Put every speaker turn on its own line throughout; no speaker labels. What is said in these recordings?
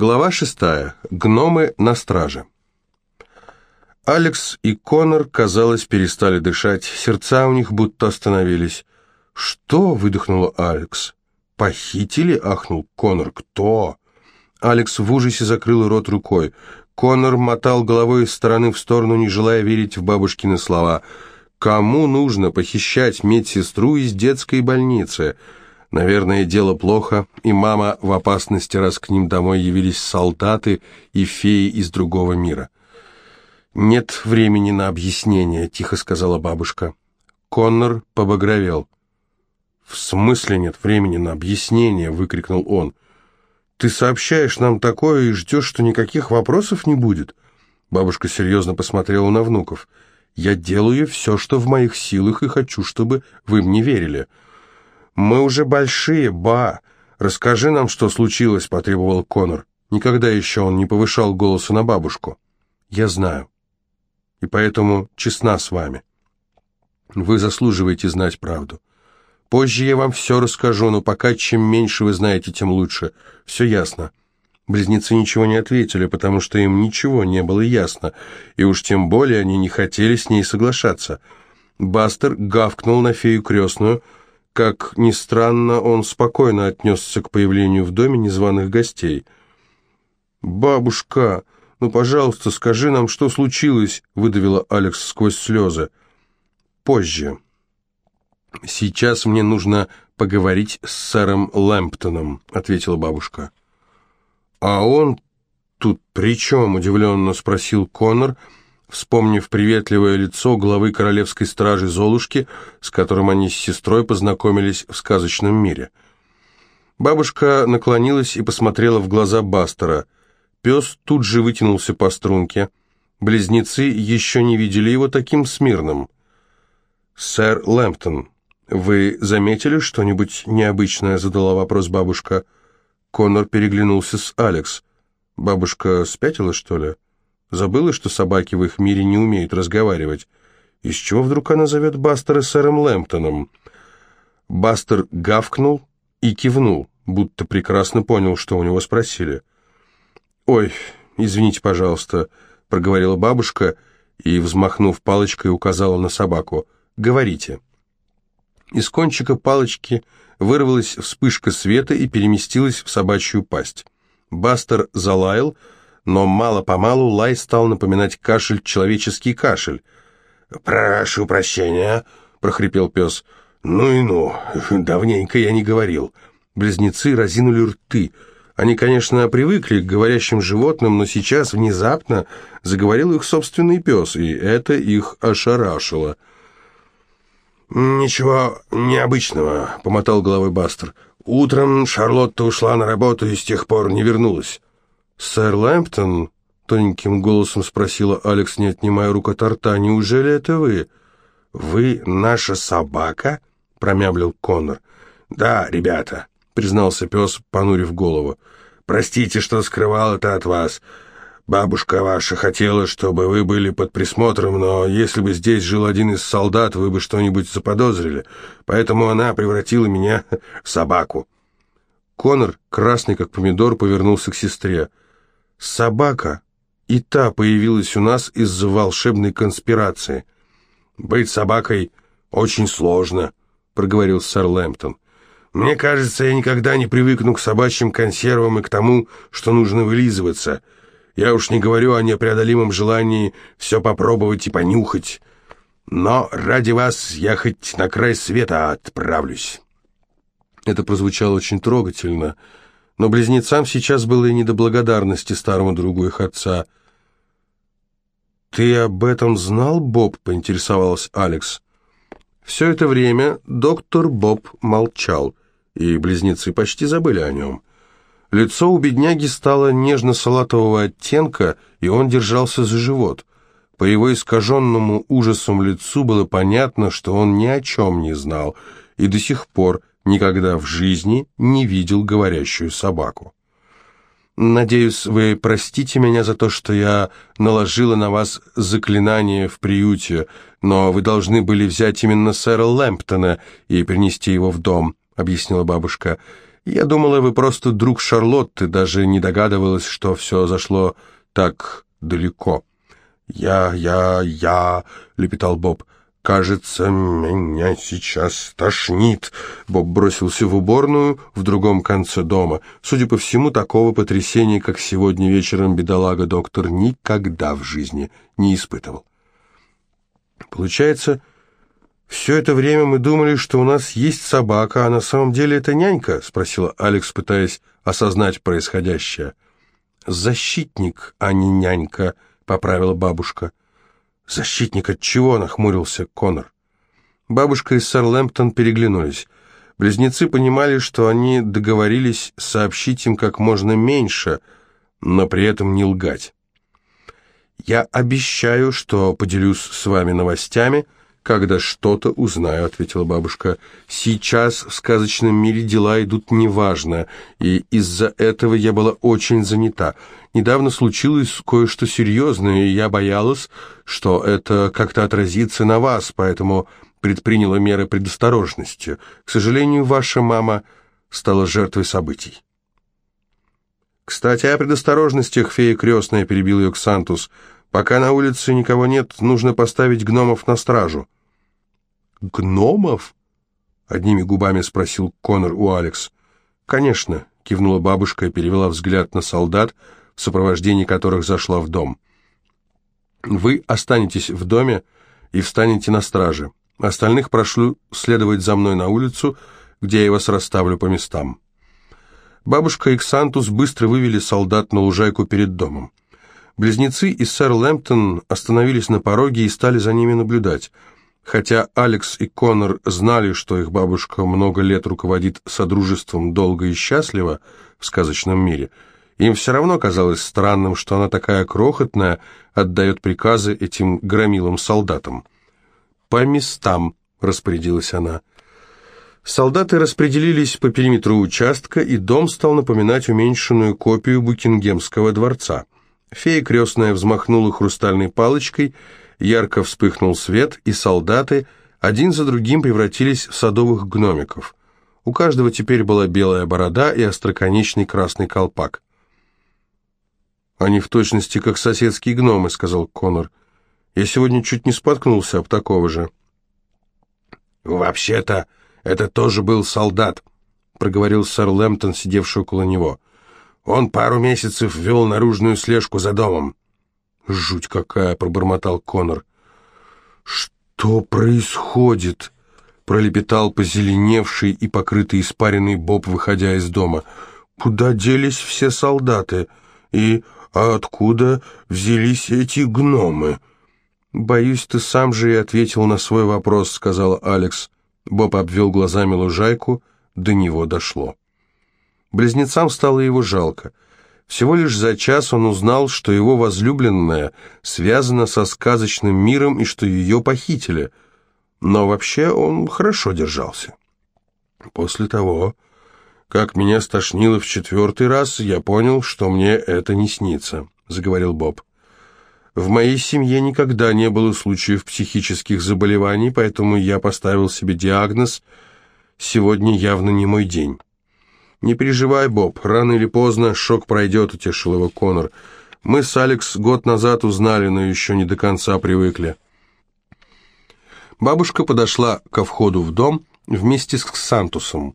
Глава шестая. Гномы на страже. Алекс и Конор, казалось, перестали дышать, сердца у них будто остановились. «Что?» — выдохнула Алекс. «Похитили?» — ахнул Конор. «Кто?» Алекс в ужасе закрыл рот рукой. Конор мотал головой из стороны в сторону, не желая верить в бабушкины слова. «Кому нужно похищать медсестру из детской больницы?» Наверное, дело плохо, и мама в опасности, раз к ним домой явились солдаты и феи из другого мира. «Нет времени на объяснение», — тихо сказала бабушка. Коннор побагровел. «В смысле нет времени на объяснение?» — выкрикнул он. «Ты сообщаешь нам такое и ждешь, что никаких вопросов не будет?» Бабушка серьезно посмотрела на внуков. «Я делаю все, что в моих силах, и хочу, чтобы вы мне верили». «Мы уже большие, ба! Расскажи нам, что случилось», — потребовал Конор. Никогда еще он не повышал голоса на бабушку. «Я знаю. И поэтому честна с вами. Вы заслуживаете знать правду. Позже я вам все расскажу, но пока чем меньше вы знаете, тем лучше. Все ясно». Близнецы ничего не ответили, потому что им ничего не было ясно, и уж тем более они не хотели с ней соглашаться. Бастер гавкнул на фею крестную, — как ни странно, он спокойно отнесся к появлению в доме незваных гостей. «Бабушка, ну, пожалуйста, скажи нам, что случилось?» — выдавила Алекс сквозь слезы. «Позже. Сейчас мне нужно поговорить с сэром Лэмптоном», — ответила бабушка. «А он тут при чем?» — удивленно спросил Коннор, — вспомнив приветливое лицо главы королевской стражи Золушки, с которым они с сестрой познакомились в сказочном мире. Бабушка наклонилась и посмотрела в глаза Бастера. Пес тут же вытянулся по струнке. Близнецы еще не видели его таким смирным. «Сэр Лэмптон, вы заметили что-нибудь необычное?» — задала вопрос бабушка. Конор переглянулся с Алекс. «Бабушка спятила, что ли?» Забыла, что собаки в их мире не умеют разговаривать. Из чего вдруг она зовет Бастера сэром Лэмптоном? Бастер гавкнул и кивнул, будто прекрасно понял, что у него спросили. «Ой, извините, пожалуйста», — проговорила бабушка и, взмахнув палочкой, указала на собаку. «Говорите». Из кончика палочки вырвалась вспышка света и переместилась в собачью пасть. Бастер залаял, — но мало-помалу лай стал напоминать кашель, человеческий кашель. «Прошу прощения», — прохрипел пес. «Ну и ну, давненько я не говорил». Близнецы разинули рты. Они, конечно, привыкли к говорящим животным, но сейчас внезапно заговорил их собственный пес, и это их ошарашило. «Ничего необычного», — помотал головой Бастер. «Утром Шарлотта ушла на работу и с тех пор не вернулась». «Сэр Лэмптон?» — тоненьким голосом спросила Алекс, не отнимая рук от рта. «Неужели это вы?» «Вы наша собака?» — промямлил Коннор. «Да, ребята», — признался пес, понурив голову. «Простите, что скрывал это от вас. Бабушка ваша хотела, чтобы вы были под присмотром, но если бы здесь жил один из солдат, вы бы что-нибудь заподозрили. Поэтому она превратила меня в собаку». Коннор, красный как помидор, повернулся к сестре. Собака и та появилась у нас из-за волшебной конспирации. «Быть собакой очень сложно», — проговорил сэр Лэмптон. «Мне кажется, я никогда не привыкну к собачьим консервам и к тому, что нужно вылизываться. Я уж не говорю о непреодолимом желании все попробовать и понюхать. Но ради вас я хоть на край света отправлюсь». Это прозвучало очень трогательно, — но близнецам сейчас было и не до благодарности старому другу их отца. «Ты об этом знал, Боб?» — поинтересовалась Алекс. Все это время доктор Боб молчал, и близнецы почти забыли о нем. Лицо у бедняги стало нежно-салатового оттенка, и он держался за живот. По его искаженному ужасом лицу было понятно, что он ни о чем не знал, и до сих пор никогда в жизни не видел говорящую собаку. Надеюсь, вы простите меня за то, что я наложила на вас заклинание в приюте, но вы должны были взять именно сэра Лэмптона и принести его в дом, объяснила бабушка. Я думала, вы просто друг Шарлотты, даже не догадывалась, что все зашло так далеко. «Я, я, я», — лепетал Боб. «Кажется, меня сейчас тошнит». Боб бросился в уборную в другом конце дома. Судя по всему, такого потрясения, как сегодня вечером бедолага-доктор, никогда в жизни не испытывал. Получается, все это время мы думали, что у нас есть собака, а на самом деле это нянька? Спросила Алекс, пытаясь осознать происходящее. Защитник, а не нянька, поправила бабушка. «Защитник от чего?» — нахмурился Конор. Бабушка и сэр Лэмптон переглянулись. Близнецы понимали, что они договорились сообщить им как можно меньше, но при этом не лгать. «Я обещаю, что поделюсь с вами новостями», когда что-то узнаю», — ответила бабушка. «Сейчас в сказочном мире дела идут неважно, и из-за этого я была очень занята. Недавно случилось кое-что серьезное, и я боялась, что это как-то отразится на вас, поэтому предприняла меры предосторожности. К сожалению, ваша мама стала жертвой событий». «Кстати, о предосторожностях фея крестная», — перебил ее Ксантус. «Пока на улице никого нет, нужно поставить гномов на стражу». «Гномов?» — одними губами спросил Конор у Алекс. «Конечно», — кивнула бабушка и перевела взгляд на солдат, в сопровождении которых зашла в дом. «Вы останетесь в доме и встанете на страже. Остальных прошу следовать за мной на улицу, где я вас расставлю по местам». Бабушка и Ксантус быстро вывели солдат на лужайку перед домом. Близнецы и сэр Лэмптон остановились на пороге и стали за ними наблюдать — Хотя Алекс и Конор знали, что их бабушка много лет руководит содружеством долго и счастливо в сказочном мире, им все равно казалось странным, что она такая крохотная, отдает приказы этим громилым солдатам. «По местам», — распорядилась она. Солдаты распределились по периметру участка, и дом стал напоминать уменьшенную копию Букингемского дворца. Фея крестная взмахнула хрустальной палочкой — ярко вспыхнул свет, и солдаты один за другим превратились в садовых гномиков. У каждого теперь была белая борода и остроконечный красный колпак. «Они в точности как соседские гномы», — сказал Конор. «Я сегодня чуть не споткнулся об такого же». «Вообще-то, это тоже был солдат», — проговорил сэр Лэмптон, сидевший около него. «Он пару месяцев вел наружную слежку за домом. «Жуть какая!» — пробормотал Конор. «Что происходит?» — пролепетал позеленевший и покрытый испаренный Боб, выходя из дома. «Куда делись все солдаты? И откуда взялись эти гномы?» «Боюсь, ты сам же и ответил на свой вопрос», — сказал Алекс. Боб обвел глазами лужайку, до него дошло. Близнецам стало его жалко — всего лишь за час он узнал, что его возлюбленная связана со сказочным миром и что ее похитили. Но вообще он хорошо держался. После того, как меня стошнило в четвертый раз, я понял, что мне это не снится, заговорил Боб. В моей семье никогда не было случаев психических заболеваний, поэтому я поставил себе диагноз «Сегодня явно не мой день». «Не переживай, Боб, рано или поздно шок пройдет», — утешил его Конор. «Мы с Алекс год назад узнали, но еще не до конца привыкли». Бабушка подошла ко входу в дом вместе с Сантусом,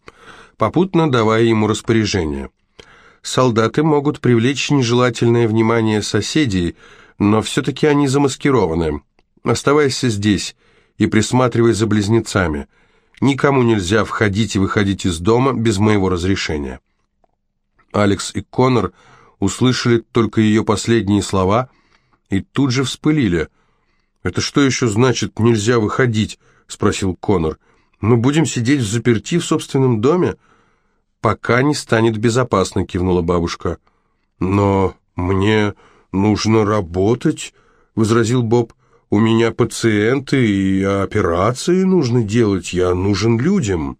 попутно давая ему распоряжение. «Солдаты могут привлечь нежелательное внимание соседей, но все-таки они замаскированы. Оставайся здесь и присматривай за близнецами». Никому нельзя входить и выходить из дома без моего разрешения. Алекс и Конор услышали только ее последние слова и тут же вспылили. «Это что еще значит «нельзя выходить»?» — спросил Конор. «Мы будем сидеть в заперти в собственном доме?» «Пока не станет безопасно», — кивнула бабушка. «Но мне нужно работать», — возразил Боб. У меня пациенты и операции нужно делать, я нужен людям».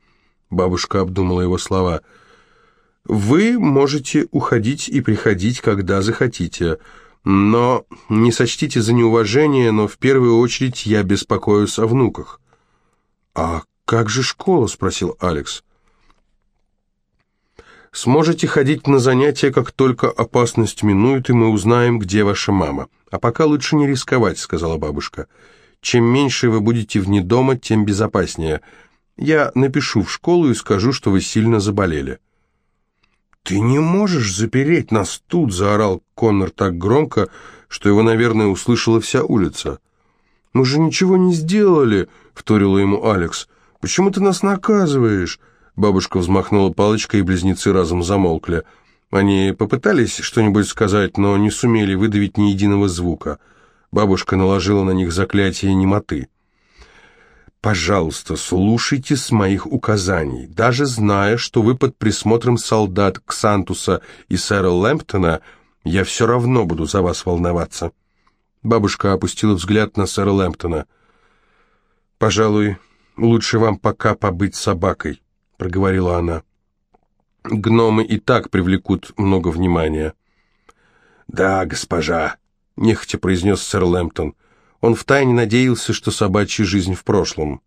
Бабушка обдумала его слова. «Вы можете уходить и приходить, когда захотите, но не сочтите за неуважение, но в первую очередь я беспокоюсь о внуках». «А как же школа?» — спросил Алекс. Сможете ходить на занятия, как только опасность минует, и мы узнаем, где ваша мама. А пока лучше не рисковать», — сказала бабушка. «Чем меньше вы будете вне дома, тем безопаснее. Я напишу в школу и скажу, что вы сильно заболели». «Ты не можешь запереть нас тут!» — заорал Коннор так громко, что его, наверное, услышала вся улица. «Мы же ничего не сделали!» — вторила ему Алекс. «Почему ты нас наказываешь?» Бабушка взмахнула палочкой, и близнецы разом замолкли. Они попытались что-нибудь сказать, но не сумели выдавить ни единого звука. Бабушка наложила на них заклятие немоты. «Пожалуйста, слушайте с моих указаний. Даже зная, что вы под присмотром солдат Ксантуса и сэра Лэмптона, я все равно буду за вас волноваться». Бабушка опустила взгляд на сэра Лэмптона. «Пожалуй, лучше вам пока побыть собакой». — проговорила она. «Гномы и так привлекут много внимания». «Да, госпожа», — нехотя произнес сэр Лэмптон. Он втайне надеялся, что собачья жизнь в прошлом.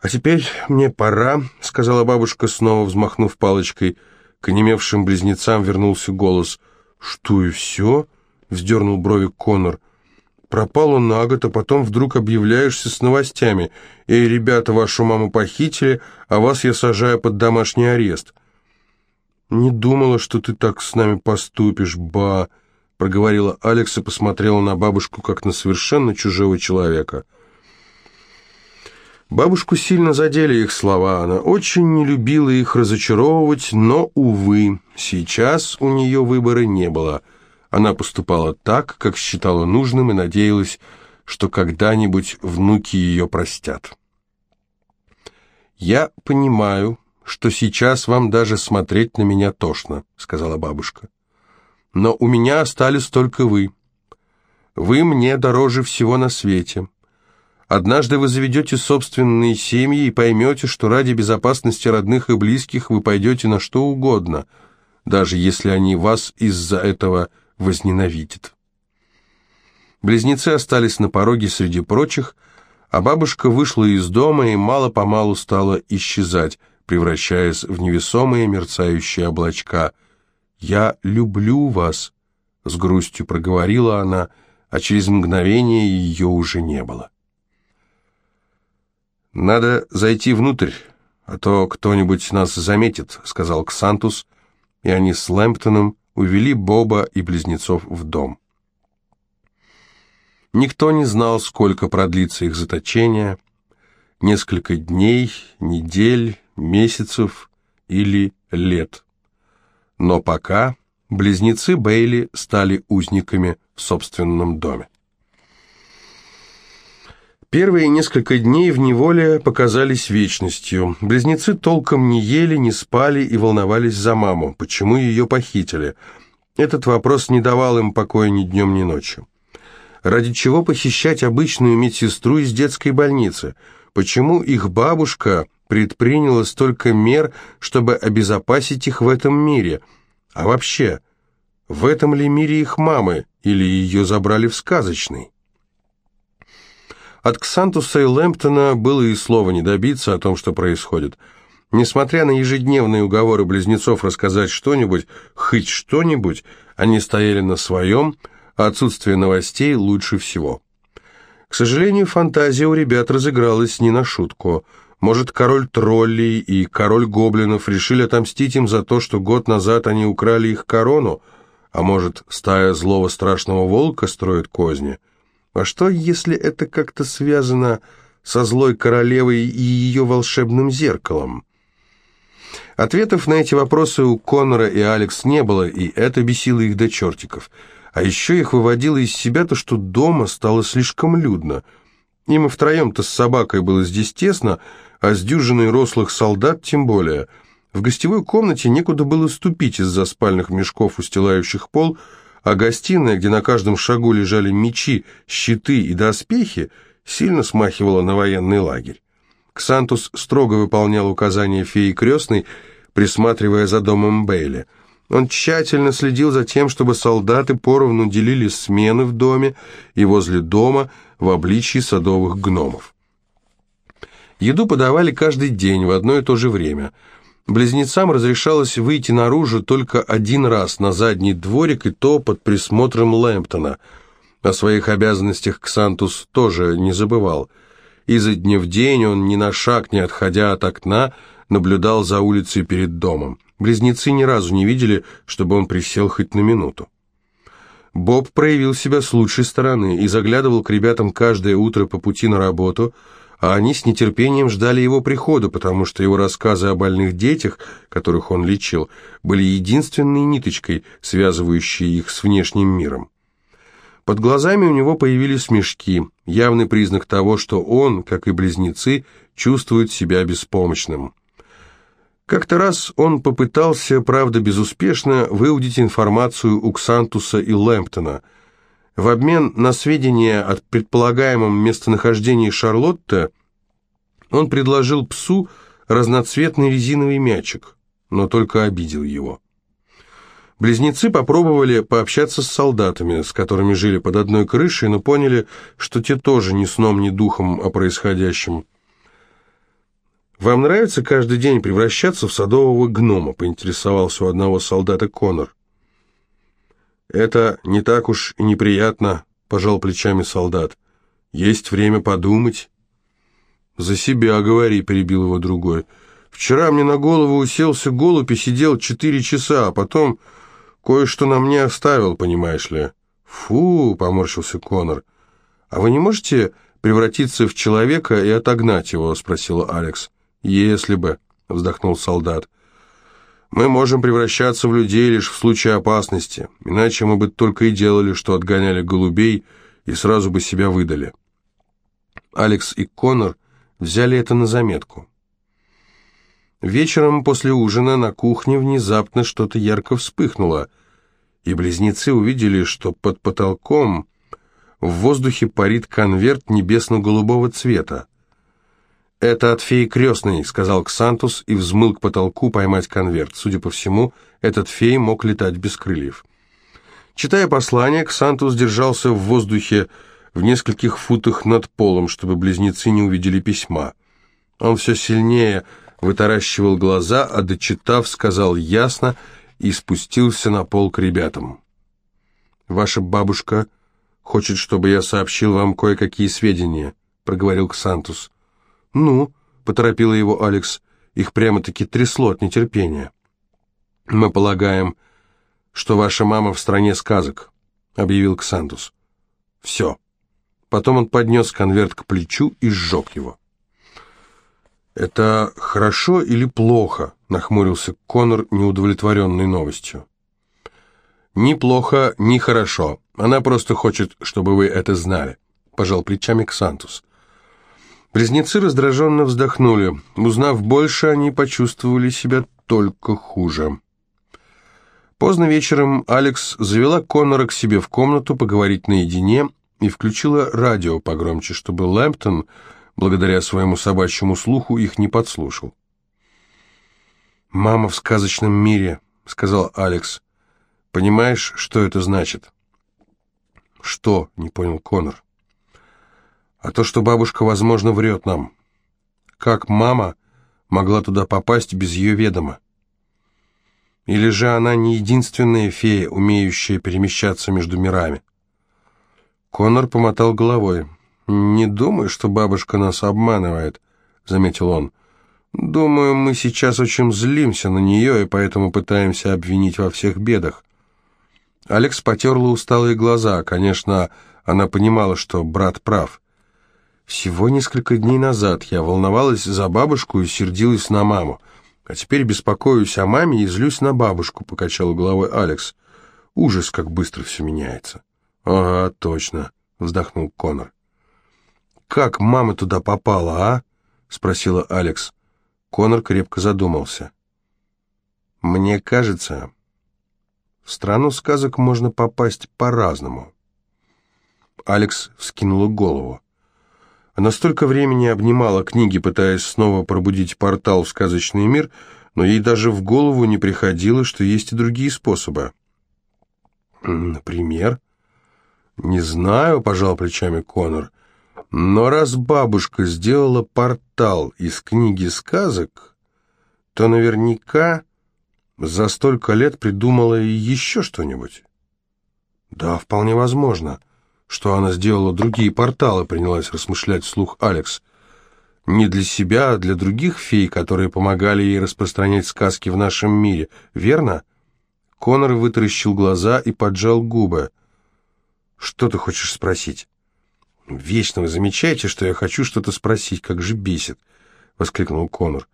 «А теперь мне пора», — сказала бабушка, снова взмахнув палочкой. К онемевшим близнецам вернулся голос. «Что и все?» — вздернул брови Конор. Пропал на год, а потом вдруг объявляешься с новостями. «Эй, ребята, вашу маму похитили, а вас я сажаю под домашний арест». «Не думала, что ты так с нами поступишь, ба», — проговорила Алекс и посмотрела на бабушку, как на совершенно чужого человека. Бабушку сильно задели их слова, она очень не любила их разочаровывать, но, увы, сейчас у нее выбора не было — она поступала так, как считала нужным, и надеялась, что когда-нибудь внуки ее простят. «Я понимаю, что сейчас вам даже смотреть на меня тошно», — сказала бабушка. «Но у меня остались только вы. Вы мне дороже всего на свете. Однажды вы заведете собственные семьи и поймете, что ради безопасности родных и близких вы пойдете на что угодно, даже если они вас из-за этого возненавидит. Близнецы остались на пороге среди прочих, а бабушка вышла из дома и мало-помалу стала исчезать, превращаясь в невесомые мерцающие облачка. «Я люблю вас», — с грустью проговорила она, а через мгновение ее уже не было. «Надо зайти внутрь, а то кто-нибудь нас заметит», — сказал Ксантус, и они с Лэмптоном увели Боба и близнецов в дом. Никто не знал, сколько продлится их заточение, несколько дней, недель, месяцев или лет. Но пока близнецы Бейли стали узниками в собственном доме. Первые несколько дней в неволе показались вечностью. Близнецы толком не ели, не спали и волновались за маму. Почему ее похитили? Этот вопрос не давал им покоя ни днем, ни ночью. Ради чего похищать обычную медсестру из детской больницы? Почему их бабушка предприняла столько мер, чтобы обезопасить их в этом мире? А вообще, в этом ли мире их мамы, или ее забрали в сказочный? От Ксантуса и Лэмптона было и слова не добиться о том, что происходит. Несмотря на ежедневные уговоры близнецов рассказать что-нибудь, хоть что-нибудь, они стояли на своем, а отсутствие новостей лучше всего. К сожалению, фантазия у ребят разыгралась не на шутку. Может, король троллей и король гоблинов решили отомстить им за то, что год назад они украли их корону, а может, стая злого страшного волка строит козни – а что, если это как-то связано со злой королевой и ее волшебным зеркалом? Ответов на эти вопросы у Коннора и Алекс не было, и это бесило их до чертиков. А еще их выводило из себя то, что дома стало слишком людно. Им и втроем-то с собакой было здесь тесно, а с дюжиной рослых солдат тем более. В гостевой комнате некуда было ступить из-за спальных мешков, устилающих пол, а гостиная, где на каждом шагу лежали мечи, щиты и доспехи, сильно смахивала на военный лагерь. Ксантус строго выполнял указания феи крестной, присматривая за домом Бейли. Он тщательно следил за тем, чтобы солдаты поровну делили смены в доме и возле дома в обличии садовых гномов. Еду подавали каждый день в одно и то же время – Близнецам разрешалось выйти наружу только один раз на задний дворик, и то под присмотром Лэмптона. О своих обязанностях Ксантус тоже не забывал. Изо дня в день он ни на шаг не отходя от окна наблюдал за улицей перед домом. Близнецы ни разу не видели, чтобы он присел хоть на минуту. Боб проявил себя с лучшей стороны и заглядывал к ребятам каждое утро по пути на работу – а они с нетерпением ждали его прихода, потому что его рассказы о больных детях, которых он лечил, были единственной ниточкой, связывающей их с внешним миром. Под глазами у него появились мешки, явный признак того, что он, как и близнецы, чувствует себя беспомощным. Как-то раз он попытался, правда безуспешно, выудить информацию у Ксантуса и Лэмптона – в обмен на сведения о предполагаемом местонахождении Шарлотты он предложил псу разноцветный резиновый мячик, но только обидел его. Близнецы попробовали пообщаться с солдатами, с которыми жили под одной крышей, но поняли, что те тоже ни сном, ни духом о происходящем. «Вам нравится каждый день превращаться в садового гнома?» — поинтересовался у одного солдата Конор. «Это не так уж и неприятно», — пожал плечами солдат. «Есть время подумать». «За себя говори», — перебил его другой. «Вчера мне на голову уселся голубь и сидел четыре часа, а потом кое-что на мне оставил, понимаешь ли». «Фу», — поморщился Конор. «А вы не можете превратиться в человека и отогнать его?» — спросила Алекс. «Если бы», — вздохнул солдат. Мы можем превращаться в людей лишь в случае опасности, иначе мы бы только и делали, что отгоняли голубей и сразу бы себя выдали. Алекс и Конор взяли это на заметку. Вечером после ужина на кухне внезапно что-то ярко вспыхнуло, и близнецы увидели, что под потолком в воздухе парит конверт небесно-голубого цвета. «Это от феи крестной», — сказал Ксантус и взмыл к потолку поймать конверт. Судя по всему, этот фей мог летать без крыльев. Читая послание, Ксантус держался в воздухе в нескольких футах над полом, чтобы близнецы не увидели письма. Он все сильнее вытаращивал глаза, а дочитав, сказал ясно и спустился на пол к ребятам. «Ваша бабушка хочет, чтобы я сообщил вам кое-какие сведения», — проговорил Ксантус. «Ну», — поторопила его Алекс, их прямо-таки трясло от нетерпения. «Мы полагаем, что ваша мама в стране сказок», — объявил Ксантус. «Все». Потом он поднес конверт к плечу и сжег его. «Это хорошо или плохо?» — нахмурился Конор, неудовлетворенный новостью. «Ни плохо, ни хорошо. Она просто хочет, чтобы вы это знали», — пожал плечами Ксантус. Близнецы раздраженно вздохнули. Узнав больше, они почувствовали себя только хуже. Поздно вечером Алекс завела Коннора к себе в комнату поговорить наедине и включила радио погромче, чтобы Лэмптон, благодаря своему собачьему слуху, их не подслушал. «Мама в сказочном мире», — сказал Алекс. «Понимаешь, что это значит?» «Что?» — не понял Коннор а то, что бабушка, возможно, врет нам. Как мама могла туда попасть без ее ведома? Или же она не единственная фея, умеющая перемещаться между мирами? Конор помотал головой. «Не думаю, что бабушка нас обманывает», — заметил он. «Думаю, мы сейчас очень злимся на нее и поэтому пытаемся обвинить во всех бедах». Алекс потерла усталые глаза. Конечно, она понимала, что брат прав. Всего несколько дней назад я волновалась за бабушку и сердилась на маму. А теперь беспокоюсь о маме и злюсь на бабушку, покачал головой Алекс. Ужас, как быстро все меняется. Ага, точно, вздохнул Конор. Как мама туда попала, а? спросила Алекс. Конор крепко задумался. Мне кажется, в страну сказок можно попасть по-разному. Алекс вскинула голову. Она столько времени обнимала книги, пытаясь снова пробудить портал в сказочный мир, но ей даже в голову не приходило, что есть и другие способы. «Например?» «Не знаю», — пожал плечами Конор. «Но раз бабушка сделала портал из книги сказок, то наверняка за столько лет придумала и еще что-нибудь. Да, вполне возможно, что она сделала другие порталы, принялась размышлять вслух Алекс. Не для себя, а для других фей, которые помогали ей распространять сказки в нашем мире, верно? Конор вытаращил глаза и поджал губы. «Что ты хочешь спросить?» «Вечно вы замечаете, что я хочу что-то спросить, как же бесит!» — воскликнул Конор.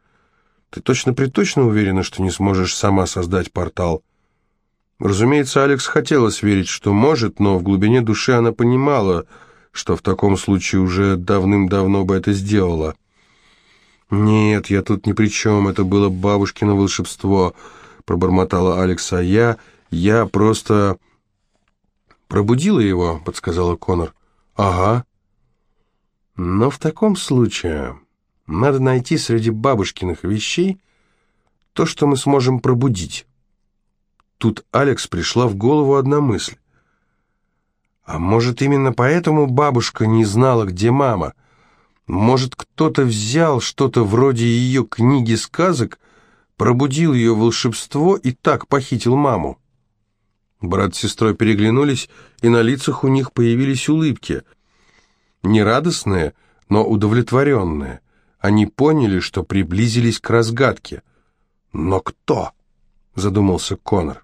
«Ты точно-приточно уверена, что не сможешь сама создать портал?» Разумеется, Алекс хотелось верить, что может, но в глубине души она понимала, что в таком случае уже давным-давно бы это сделала. «Нет, я тут ни при чем, это было бабушкино волшебство», — пробормотала Алекс, «а я... я просто...» «Пробудила его», — подсказала Конор. «Ага». «Но в таком случае надо найти среди бабушкиных вещей то, что мы сможем пробудить». Тут Алекс пришла в голову одна мысль. А может, именно поэтому бабушка не знала, где мама? Может, кто-то взял что-то вроде ее книги сказок, пробудил ее волшебство и так похитил маму? Брат с сестрой переглянулись, и на лицах у них появились улыбки. Не радостные, но удовлетворенные. Они поняли, что приблизились к разгадке. «Но кто?» — задумался Конор.